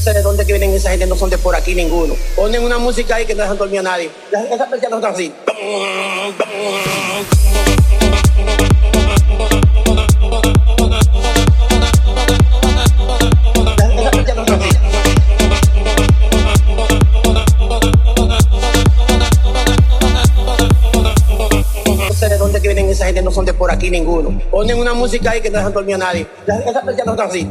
sé de dónde que vienen esa gente, no son de por aquí ninguno. Ponen una música ahí que no dejan dormir a nadie. Esa persiana está así. Esa. No sé de dónde vienen esa gente, no son de por aquí ninguno. Ponen una música ahí que no dejan dormir a nadie. Esa persiana está así.